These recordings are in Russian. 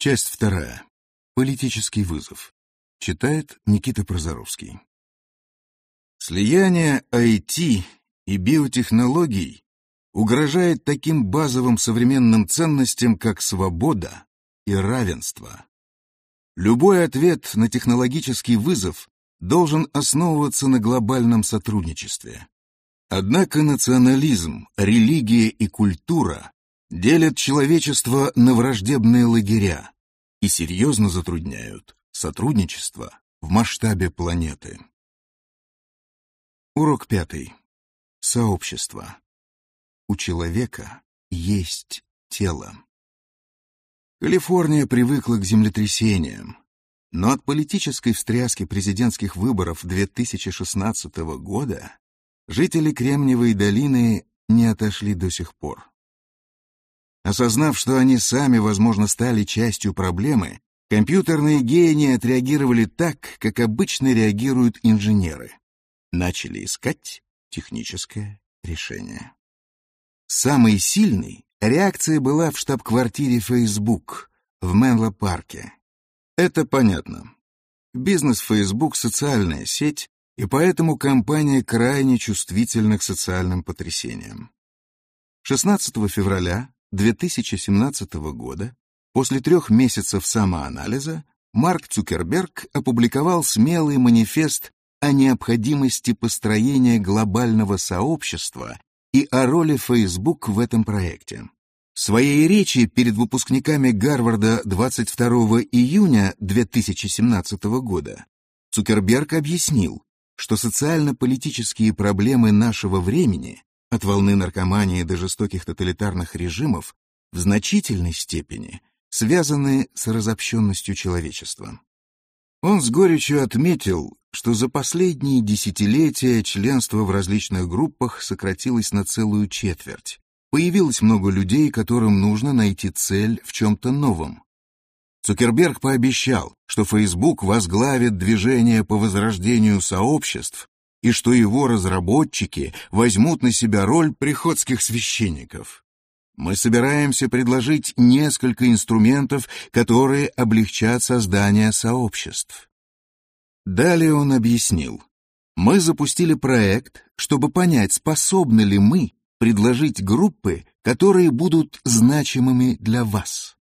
Часть вторая. Политический вызов. Читает Никита Прозоровский. Слияние IT и биотехнологий угрожает таким базовым современным ценностям, как свобода и равенство. Любой ответ на технологический вызов должен основываться на глобальном сотрудничестве. Однако национализм, религия и культура делят человечество на враждебные лагеря и серьезно затрудняют сотрудничество в масштабе планеты. Урок пятый. Сообщество. У человека есть тело. Калифорния привыкла к землетрясениям, но от политической встряски президентских выборов 2016 года жители Кремниевой долины не отошли до сих пор. Осознав, что они сами, возможно, стали частью проблемы, компьютерные гении отреагировали так, как обычно реагируют инженеры. Начали искать техническое решение. Самой сильной реакция была в штаб-квартире Facebook в Менло-парке. Это понятно. Бизнес Facebook — социальная сеть, и поэтому компания крайне чувствительна к социальным потрясениям. 16 февраля 2017 года, после трех месяцев самоанализа, Марк Цукерберг опубликовал смелый манифест о необходимости построения глобального сообщества и о роли Facebook в этом проекте. В своей речи перед выпускниками Гарварда 22 июня 2017 года Цукерберг объяснил, что социально-политические проблемы нашего времени, от волны наркомании до жестоких тоталитарных режимов, в значительной степени связаны с разобщенностью человечества. Он с горечью отметил, что за последние десятилетия членство в различных группах сократилось на целую четверть, Появилось много людей, которым нужно найти цель в чем-то новом. Цукерберг пообещал, что Facebook возглавит движение по возрождению сообществ и что его разработчики возьмут на себя роль приходских священников. Мы собираемся предложить несколько инструментов, которые облегчат создание сообществ. Далее он объяснил. Мы запустили проект, чтобы понять, способны ли мы предложить группы, которые будут значимыми для вас.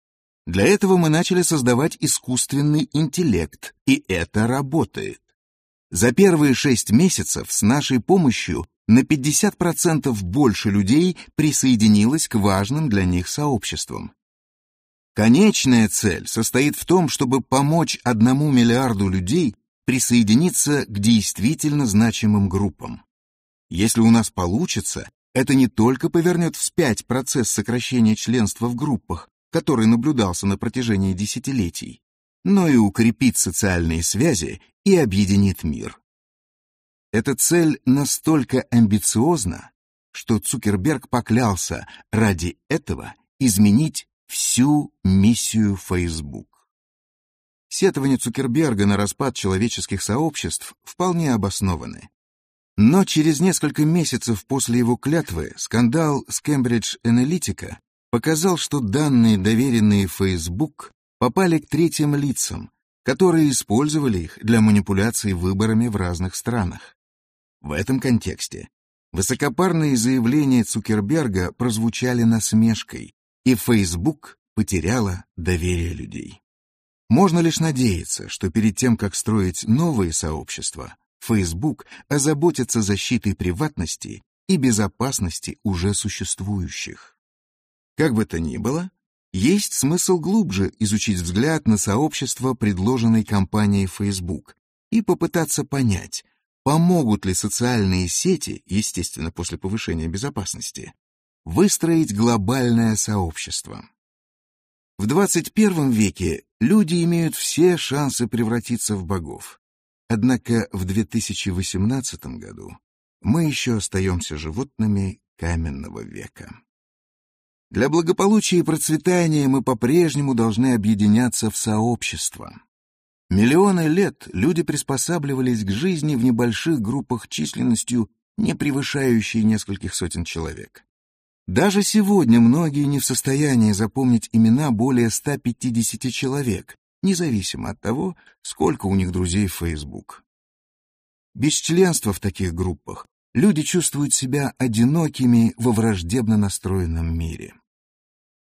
Для этого мы начали создавать искусственный интеллект, и это работает. За первые шесть месяцев с нашей помощью на 50% больше людей присоединилось к важным для них сообществам. Конечная цель состоит в том, чтобы помочь одному миллиарду людей присоединиться к действительно значимым группам. Если у нас получится, это не только повернет вспять процесс сокращения членства в группах, который наблюдался на протяжении десятилетий, но и укрепит социальные связи и объединит мир. Эта цель настолько амбициозна, что Цукерберг поклялся ради этого изменить всю миссию Facebook. Сетования Цукерберга на распад человеческих сообществ вполне обоснованы. Но через несколько месяцев после его клятвы скандал с Cambridge Analytica показал, что данные, доверенные Facebook, попали к третьим лицам, которые использовали их для манипуляций выборами в разных странах. В этом контексте высокопарные заявления Цукерберга прозвучали насмешкой, и Facebook потеряла доверие людей. Можно лишь надеяться, что перед тем, как строить новые сообщества, Facebook озаботится защитой приватности и безопасности уже существующих. Как бы то ни было, есть смысл глубже изучить взгляд на сообщество, предложенной компанией Facebook, и попытаться понять, помогут ли социальные сети, естественно, после повышения безопасности, выстроить глобальное сообщество. В 21 веке люди имеют все шансы превратиться в богов. Однако в 2018 году мы еще остаемся животными каменного века. Для благополучия и процветания мы по-прежнему должны объединяться в сообщества. Миллионы лет люди приспосабливались к жизни в небольших группах численностью, не превышающей нескольких сотен человек. Даже сегодня многие не в состоянии запомнить имена более 150 человек, независимо от того, сколько у них друзей в Facebook. Без членства в таких группах люди чувствуют себя одинокими во враждебно настроенном мире.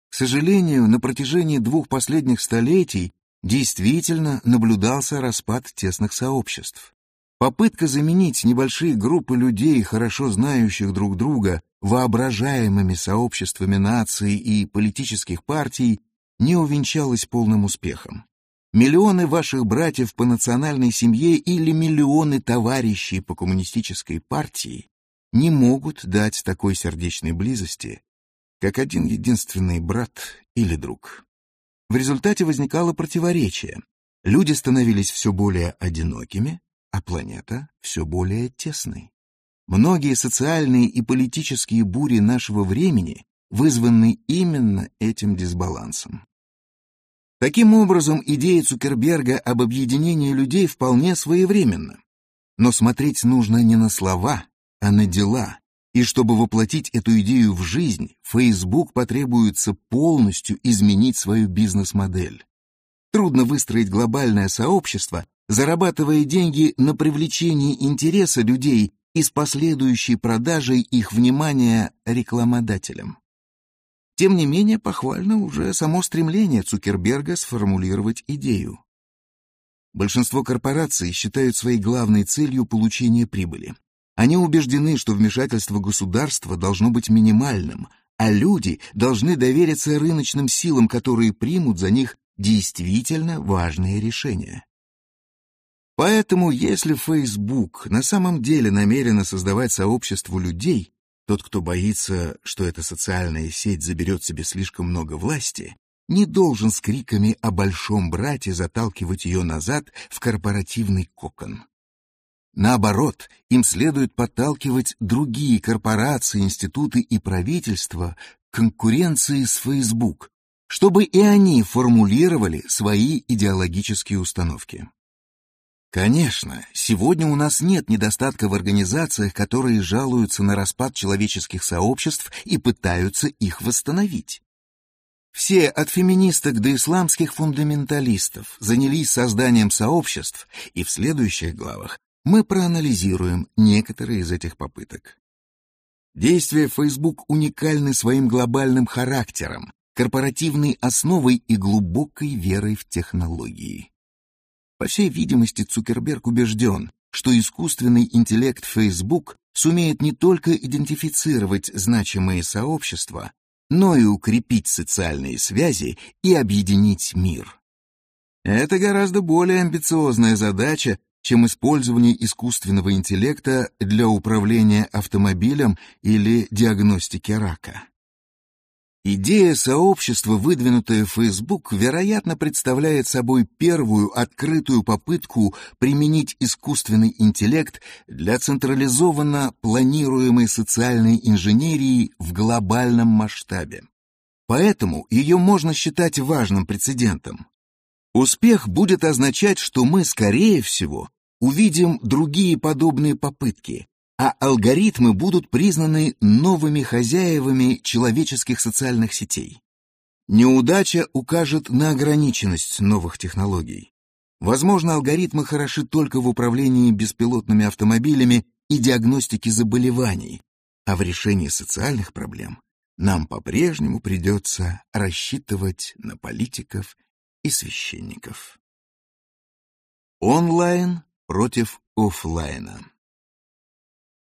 К сожалению, на протяжении двух последних столетий действительно наблюдался распад тесных сообществ. Попытка заменить небольшие группы людей, хорошо знающих друг друга, воображаемыми сообществами наций и политических партий, не увенчалась полным успехом. Миллионы ваших братьев по национальной семье или миллионы товарищей по коммунистической партии не могут дать такой сердечной близости, как один единственный брат или друг. В результате возникало противоречие. Люди становились все более одинокими, а планета все более тесной. Многие социальные и политические бури нашего времени вызваны именно этим дисбалансом. Таким образом, идея Цукерберга об объединении людей вполне своевременна. Но смотреть нужно не на слова, а на дела. И чтобы воплотить эту идею в жизнь, Facebook потребуется полностью изменить свою бизнес-модель. Трудно выстроить глобальное сообщество, зарабатывая деньги на привлечении интереса людей и с последующей продажей их внимания рекламодателям. Тем не менее, похвально уже само стремление Цукерберга сформулировать идею. Большинство корпораций считают своей главной целью получение прибыли. Они убеждены, что вмешательство государства должно быть минимальным, а люди должны довериться рыночным силам, которые примут за них действительно важные решения. Поэтому, если Facebook на самом деле намерена создавать сообщество людей, тот, кто боится, что эта социальная сеть заберет себе слишком много власти, не должен с криками о большом брате заталкивать ее назад в корпоративный кокон. Наоборот, им следует подталкивать другие корпорации, институты и правительства к конкуренции с Facebook, чтобы и они формулировали свои идеологические установки. Конечно, сегодня у нас нет недостатка в организациях, которые жалуются на распад человеческих сообществ и пытаются их восстановить. Все от феминисток до исламских фундаменталистов занялись созданием сообществ, и в следующих главах мы проанализируем некоторые из этих попыток. Действия Facebook уникальны своим глобальным характером, корпоративной основой и глубокой верой в технологии. По всей видимости, Цукерберг убежден, что искусственный интеллект Facebook сумеет не только идентифицировать значимые сообщества, но и укрепить социальные связи и объединить мир. Это гораздо более амбициозная задача, чем использование искусственного интеллекта для управления автомобилем или диагностики рака. Идея сообщества, выдвинутая в Facebook, вероятно, представляет собой первую открытую попытку применить искусственный интеллект для централизованно планируемой социальной инженерии в глобальном масштабе. Поэтому ее можно считать важным прецедентом. Успех будет означать, что мы, скорее всего, увидим другие подобные попытки, а алгоритмы будут признаны новыми хозяевами человеческих социальных сетей. Неудача укажет на ограниченность новых технологий. Возможно, алгоритмы хороши только в управлении беспилотными автомобилями и диагностике заболеваний, а в решении социальных проблем нам по-прежнему придется рассчитывать на политиков и священников. Онлайн против офлайна.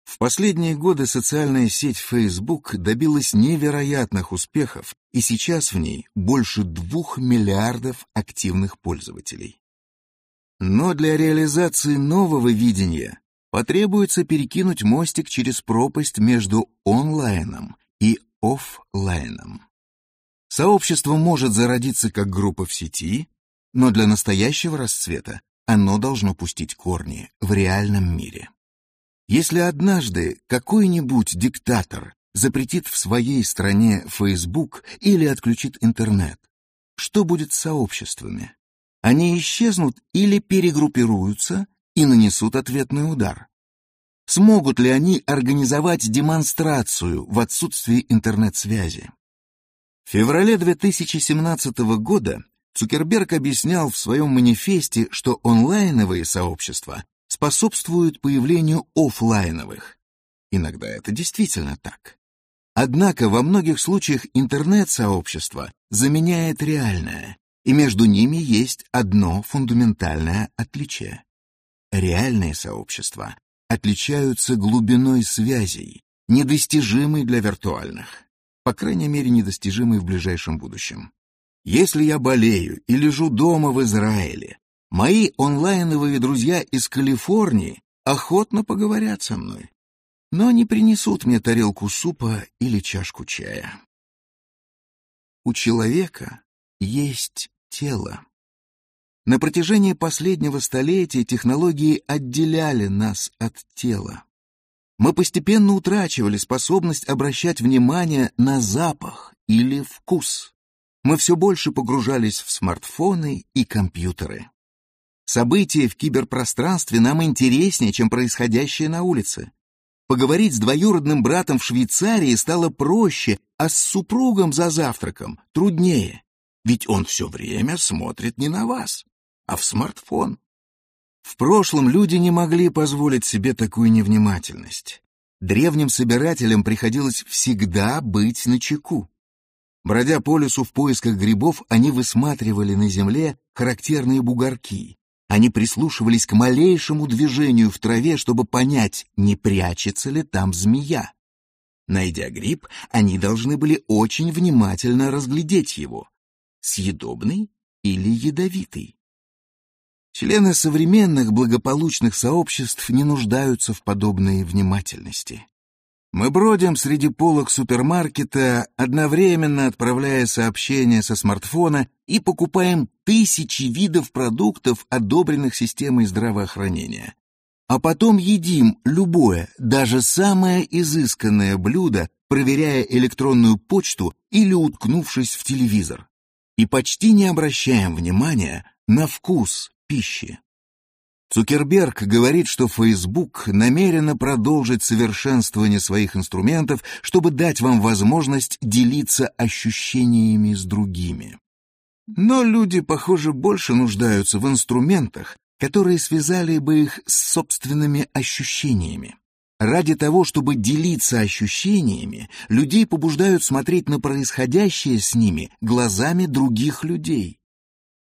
В последние годы социальная сеть Facebook добилась невероятных успехов, и сейчас в ней больше двух миллиардов активных пользователей. Но для реализации нового видения потребуется перекинуть мостик через пропасть между онлайном и офлайном. Сообщество может зародиться как группа в сети, но для настоящего расцвета оно должно пустить корни в реальном мире. Если однажды какой-нибудь диктатор запретит в своей стране Facebook или отключит интернет, что будет с сообществами? Они исчезнут или перегруппируются и нанесут ответный удар. Смогут ли они организовать демонстрацию в отсутствии интернет-связи? В феврале 2017 года Цукерберг объяснял в своем манифесте, что онлайновые сообщества способствуют появлению офлайновых. Иногда это действительно так. Однако во многих случаях интернет-сообщество заменяет реальное, и между ними есть одно фундаментальное отличие. Реальные сообщества отличаются глубиной связей, недостижимой для виртуальных, по крайней мере, недостижимой в ближайшем будущем. Если я болею и лежу дома в Израиле, мои онлайновые друзья из Калифорнии охотно поговорят со мной, но не принесут мне тарелку супа или чашку чая. У человека есть тело. На протяжении последнего столетия технологии отделяли нас от тела. Мы постепенно утрачивали способность обращать внимание на запах или вкус. Мы все больше погружались в смартфоны и компьютеры. События в киберпространстве нам интереснее, чем происходящее на улице. Поговорить с двоюродным братом в Швейцарии стало проще, а с супругом за завтраком труднее. Ведь он все время смотрит не на вас, а в смартфон. В прошлом люди не могли позволить себе такую невнимательность. Древним собирателям приходилось всегда быть начеку. Бродя по лесу в поисках грибов, они высматривали на земле характерные бугорки. Они прислушивались к малейшему движению в траве, чтобы понять, не прячется ли там змея. Найдя гриб, они должны были очень внимательно разглядеть его. Съедобный или ядовитый? Члены современных благополучных сообществ не нуждаются в подобной внимательности. Мы бродим среди полок супермаркета, одновременно отправляя сообщения со смартфона и покупаем тысячи видов продуктов, одобренных системой здравоохранения. А потом едим любое, даже самое изысканное блюдо, проверяя электронную почту или уткнувшись в телевизор. И почти не обращаем внимания на вкус пищи. Цукерберг говорит, что Facebook намеренно продолжит совершенствование своих инструментов, чтобы дать вам возможность делиться ощущениями с другими. Но люди, похоже, больше нуждаются в инструментах, которые связали бы их с собственными ощущениями. Ради того, чтобы делиться ощущениями, людей побуждают смотреть на происходящее с ними глазами других людей.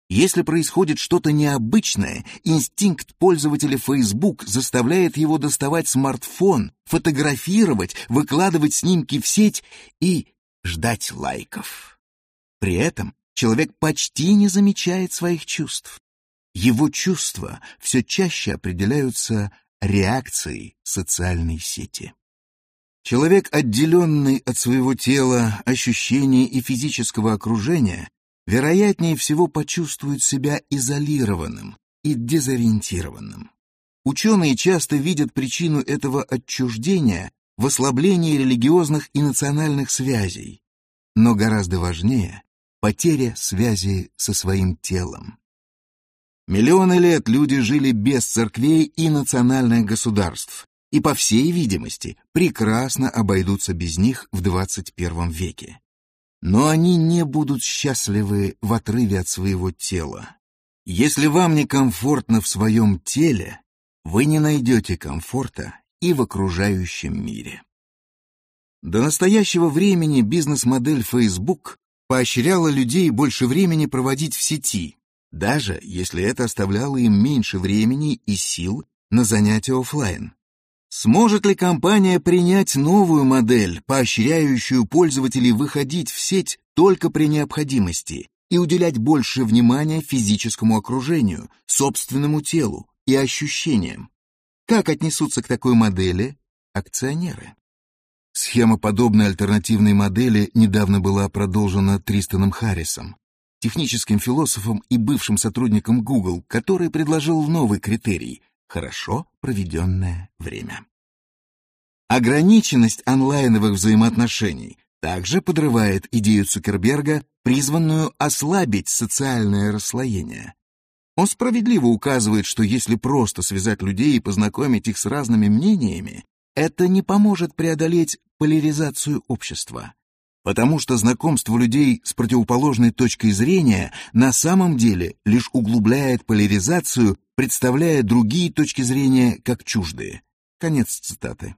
Если происходит что-то необычное, инстинкт пользователя Facebook заставляет его доставать смартфон, фотографировать, выкладывать снимки в сеть и ждать лайков. При этом человек почти не замечает своих чувств. Его чувства все чаще определяются реакцией социальной сети. Человек, отделенный от своего тела, ощущений и физического окружения, вероятнее всего почувствует себя изолированным и дезориентированным. Ученые часто видят причину этого отчуждения в ослаблении религиозных и национальных связей, но гораздо важнее — потеря связи со своим телом. Миллионы лет люди жили без церквей и национальных государств, и, по всей видимости, прекрасно обойдутся без них в 21 веке но они не будут счастливы в отрыве от своего тела. Если вам некомфортно в своем теле, вы не найдете комфорта и в окружающем мире. До настоящего времени бизнес-модель Facebook поощряла людей больше времени проводить в сети, даже если это оставляло им меньше времени и сил на занятия офлайн. Сможет ли компания принять новую модель, поощряющую пользователей выходить в сеть только при необходимости и уделять больше внимания физическому окружению, собственному телу и ощущениям? Как отнесутся к такой модели акционеры? Схема подобной альтернативной модели недавно была продолжена Тристаном Харрисом, техническим философом и бывшим сотрудником Google, который предложил новый критерий хорошо проведенное время. Ограниченность онлайновых взаимоотношений также подрывает идею Цукерберга, призванную ослабить социальное расслоение. Он справедливо указывает, что если просто связать людей и познакомить их с разными мнениями, это не поможет преодолеть поляризацию общества. Потому что знакомство людей с противоположной точкой зрения на самом деле лишь углубляет поляризацию, представляя другие точки зрения как чуждые. Конец цитаты.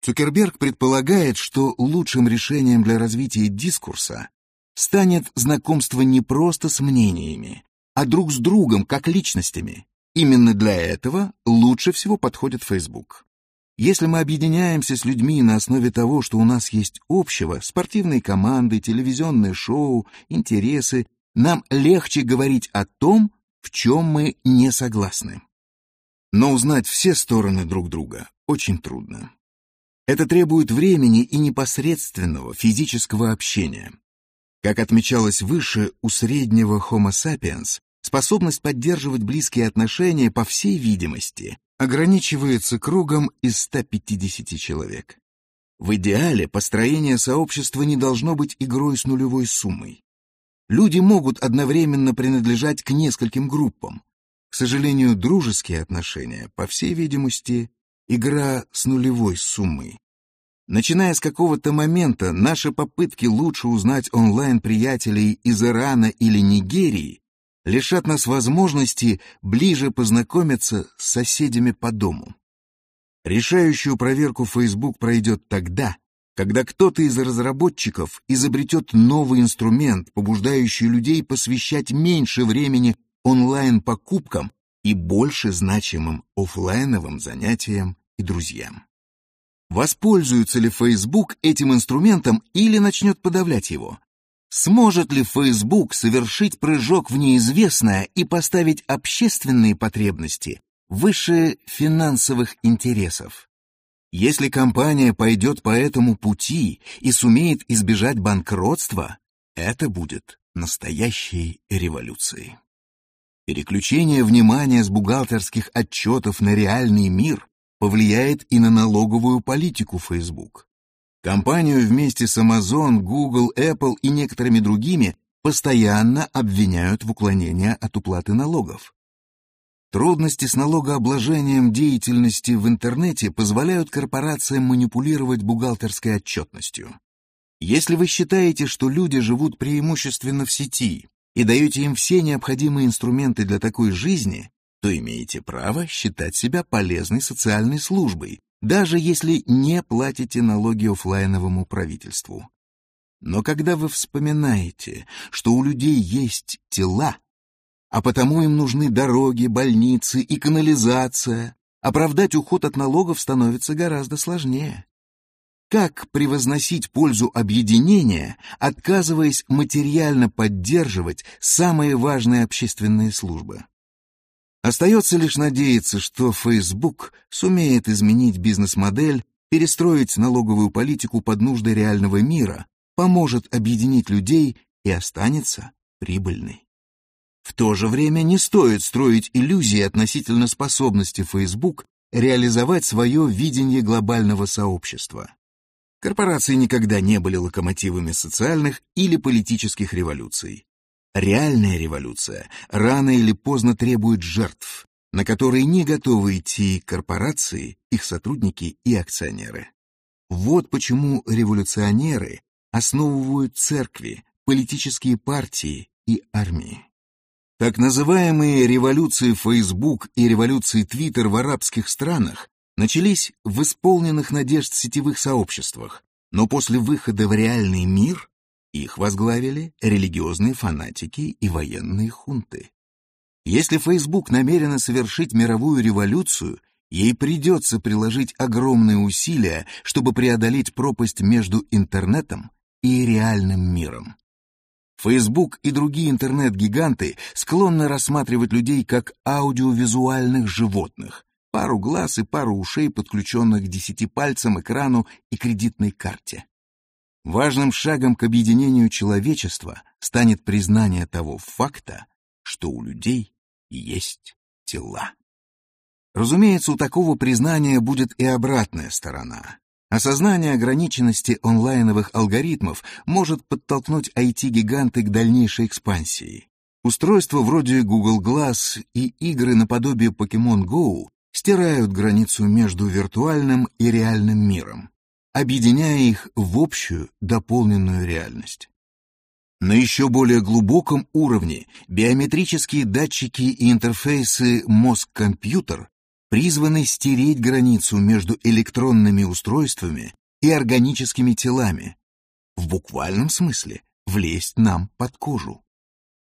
Цукерберг предполагает, что лучшим решением для развития дискурса станет знакомство не просто с мнениями, а друг с другом, как личностями. Именно для этого лучше всего подходит Facebook. Если мы объединяемся с людьми на основе того, что у нас есть общего, спортивные команды, телевизионные шоу, интересы, нам легче говорить о том, в чем мы не согласны. Но узнать все стороны друг друга очень трудно. Это требует времени и непосредственного физического общения. Как отмечалось выше, у среднего Homo sapiens способность поддерживать близкие отношения, по всей видимости, ограничивается кругом из 150 человек. В идеале построение сообщества не должно быть игрой с нулевой суммой. Люди могут одновременно принадлежать к нескольким группам. К сожалению, дружеские отношения, по всей видимости, игра с нулевой суммой. Начиная с какого-то момента, наши попытки лучше узнать онлайн-приятелей из Ирана или Нигерии лишат нас возможности ближе познакомиться с соседями по дому. Решающую проверку Facebook пройдет тогда, когда кто-то из разработчиков изобретет новый инструмент, побуждающий людей посвящать меньше времени онлайн-покупкам и больше значимым офлайновым занятиям и друзьям. Воспользуется ли Facebook этим инструментом или начнет подавлять его? Сможет ли Facebook совершить прыжок в неизвестное и поставить общественные потребности выше финансовых интересов? Если компания пойдет по этому пути и сумеет избежать банкротства, это будет настоящей революцией. Переключение внимания с бухгалтерских отчетов на реальный мир повлияет и на налоговую политику Facebook. Компанию вместе с Amazon, Google, Apple и некоторыми другими постоянно обвиняют в уклонении от уплаты налогов. Трудности с налогообложением деятельности в интернете позволяют корпорациям манипулировать бухгалтерской отчетностью. Если вы считаете, что люди живут преимущественно в сети и даете им все необходимые инструменты для такой жизни, то имеете право считать себя полезной социальной службой, даже если не платите налоги офлайновому правительству. Но когда вы вспоминаете, что у людей есть тела, а потому им нужны дороги, больницы и канализация, оправдать уход от налогов становится гораздо сложнее. Как превозносить пользу объединения, отказываясь материально поддерживать самые важные общественные службы? Остается лишь надеяться, что Facebook сумеет изменить бизнес-модель, перестроить налоговую политику под нужды реального мира, поможет объединить людей и останется прибыльной. В то же время не стоит строить иллюзии относительно способности Facebook реализовать свое видение глобального сообщества. Корпорации никогда не были локомотивами социальных или политических революций. Реальная революция рано или поздно требует жертв, на которые не готовы идти корпорации, их сотрудники и акционеры. Вот почему революционеры основывают церкви, политические партии и армии. Так называемые революции Facebook и революции Twitter в арабских странах начались в исполненных надежд сетевых сообществах, но после выхода в реальный мир их возглавили религиозные фанатики и военные хунты. Если Facebook намерена совершить мировую революцию, ей придется приложить огромные усилия, чтобы преодолеть пропасть между интернетом и реальным миром. Facebook и другие интернет-гиганты склонны рассматривать людей как аудиовизуальных животных, пару глаз и пару ушей, подключенных к десяти пальцам, экрану и кредитной карте. Важным шагом к объединению человечества станет признание того факта, что у людей есть тела. Разумеется, у такого признания будет и обратная сторона. Осознание ограниченности онлайновых алгоритмов может подтолкнуть IT-гиганты к дальнейшей экспансии. Устройства вроде Google Glass и игры наподобие Pokemon Go стирают границу между виртуальным и реальным миром, объединяя их в общую дополненную реальность. На еще более глубоком уровне биометрические датчики и интерфейсы мозг-компьютер призваны стереть границу между электронными устройствами и органическими телами, в буквальном смысле влезть нам под кожу.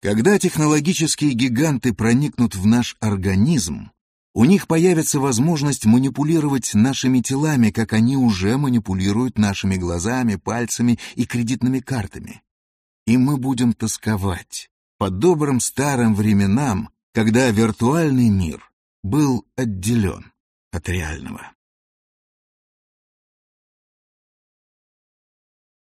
Когда технологические гиганты проникнут в наш организм, у них появится возможность манипулировать нашими телами, как они уже манипулируют нашими глазами, пальцами и кредитными картами. И мы будем тосковать по добрым старым временам, когда виртуальный мир был отделен от реального.